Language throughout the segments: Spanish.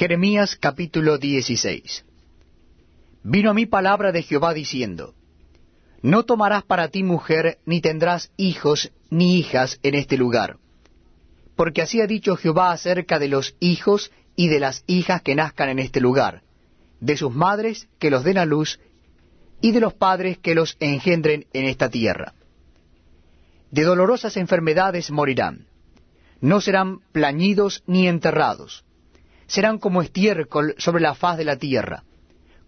Jeremías capítulo 16 Vino a mí palabra de Jehová diciendo, No tomarás para ti mujer, ni tendrás hijos ni hijas en este lugar, porque así ha dicho Jehová acerca de los hijos y de las hijas que nazcan en este lugar, de sus madres que los den a luz, y de los padres que los engendren en esta tierra. De dolorosas enfermedades morirán, no serán plañidos ni enterrados, serán como estiércol sobre la faz de la tierra,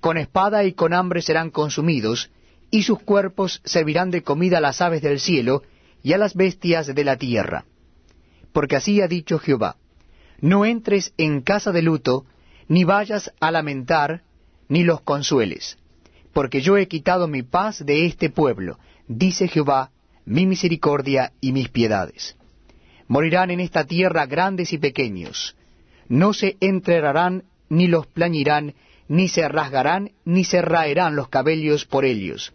con espada y con hambre serán consumidos, y sus cuerpos servirán de comida a las aves del cielo y a las bestias de la tierra. Porque así ha dicho Jehová, no entres en casa de luto, ni vayas a lamentar, ni los consueles, porque yo he quitado mi paz de este pueblo, dice Jehová, mi misericordia y mis piedades. Morirán en esta tierra grandes y pequeños, no se entrerarán, ni los plañirán, ni se rasgarán, ni se raerán los cabellos por ellos,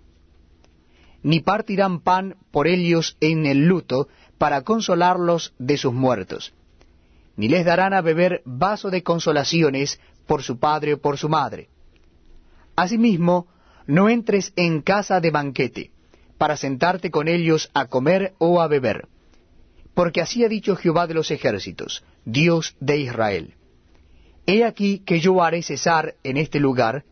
ni partirán pan por ellos en el luto, para consolarlos de sus muertos, ni les darán a beber vaso de consolaciones por su padre o por su madre. Asimismo, no entres en casa de banquete, para sentarte con ellos a comer o a beber, porque así ha dicho Jehová de los ejércitos, Dios de Israel. He aquí que yo haré cesar en este lugar,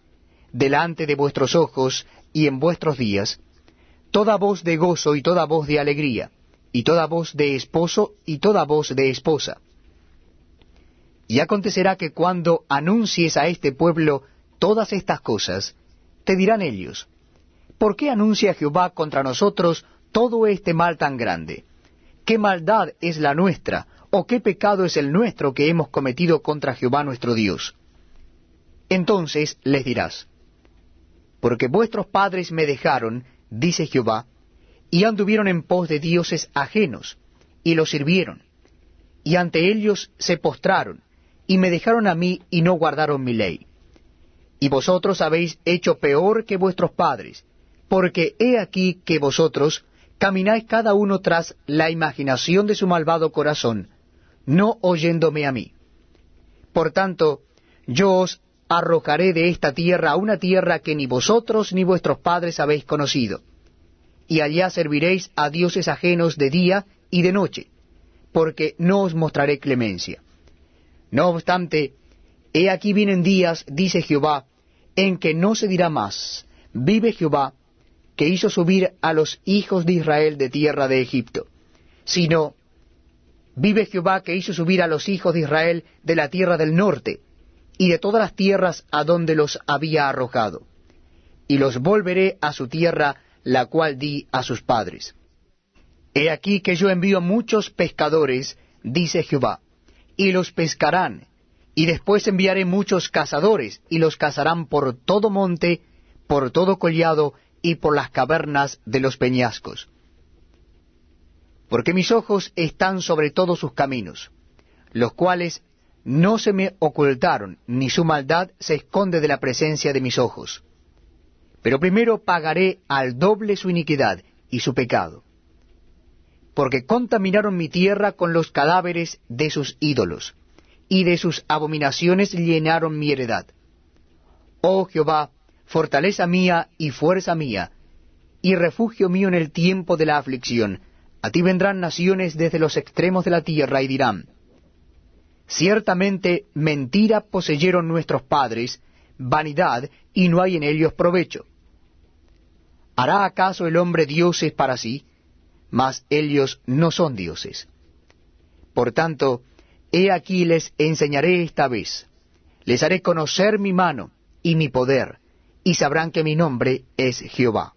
delante de vuestros ojos y en vuestros días, toda voz de gozo y toda voz de alegría, y toda voz de esposo y toda voz de esposa. Y acontecerá que cuando anuncies a este pueblo todas estas cosas, te dirán ellos, ¿por qué anuncia Jehová contra nosotros todo este mal tan grande? ¿Qué maldad es la nuestra? ¿O qué pecado es el nuestro que hemos cometido contra Jehová nuestro Dios? Entonces les dirás, porque vuestros padres me dejaron, dice Jehová, y anduvieron en pos de dioses ajenos, y los sirvieron, y ante ellos se postraron, y me dejaron a mí y no guardaron mi ley. Y vosotros habéis hecho peor que vuestros padres, porque he aquí que vosotros camináis cada uno tras la imaginación de su malvado corazón, no oyéndome a mí. Por tanto, yo os arrojaré de esta tierra a una tierra que ni vosotros ni vuestros padres habéis conocido, y allá serviréis a dioses ajenos de día y de noche, porque no os mostraré clemencia. No obstante, he aquí vienen días, dice Jehová, en que no se dirá más, vive Jehová, que hizo subir a los hijos de Israel de tierra de Egipto, sino Vive Jehová que hizo subir a los hijos de Israel de la tierra del norte, y de todas las tierras a donde los había arrojado, y los volveré a su tierra, la cual di a sus padres. He aquí que yo envío muchos pescadores, dice Jehová, y los pescarán, y después enviaré muchos cazadores, y los cazarán por todo monte, por todo collado, y por las cavernas de los peñascos porque mis ojos están sobre todos sus caminos, los cuales no se me ocultaron, ni su maldad se esconde de la presencia de mis ojos. Pero primero pagaré al doble su iniquidad y su pecado, porque contaminaron mi tierra con los cadáveres de sus ídolos, y de sus abominaciones llenaron mi heredad. Oh Jehová, fortaleza mía y fuerza mía, y refugio mío en el tiempo de la aflicción, a ti vendrán naciones desde los extremos de la tierra y dirán, Ciertamente mentira poseyeron nuestros padres, vanidad, y no hay en ellos provecho. ¿Hará acaso el hombre dioses para sí? Mas ellos no son dioses. Por tanto, he aquí les enseñaré esta vez, les haré conocer mi mano y mi poder, y sabrán que mi nombre es Jehová.